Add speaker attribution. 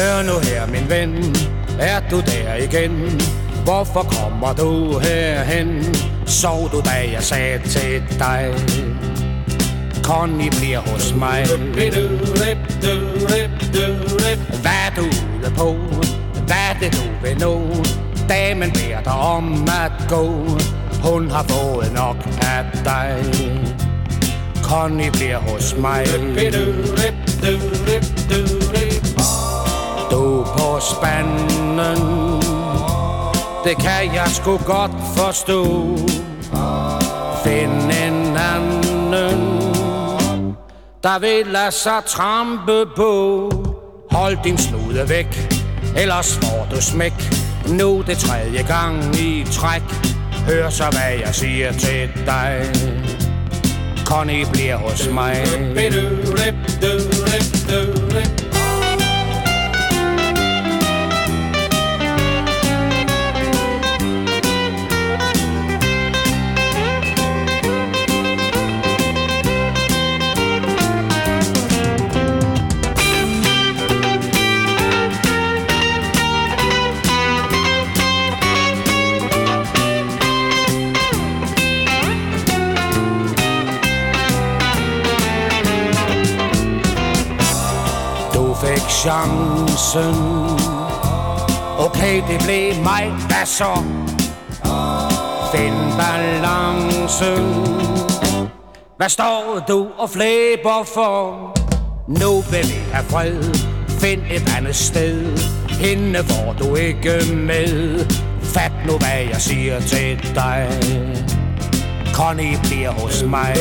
Speaker 1: Hør nu her, min ven, er du der igen? Hvorfor kommer du herhen? Sov du, da jeg sagde til dig? Connie bliver hos mig Hvad er du ude på? Hvad er det du vil nå? Damen beder dig om at gå Hun har fået nok af dig Connie bliver hos mig du spanden. Det kan jeg sgu godt forstå. Find en anden Der vil lade sig trampe på. Hold din snude væk Ellers får du smæk. Nu det tredje gang i træk. Hør så hvad jeg siger til dig. Connie bliver hos mig. Fik chancen. Okay, det blev mig, hvad så? Find balancen. Hvad står du og flæber for? Nu vil vi have fred. Find et andet sted. Hende får du ikke med. Fat nu, hvad jeg siger til dig. Connie bliver hos mig.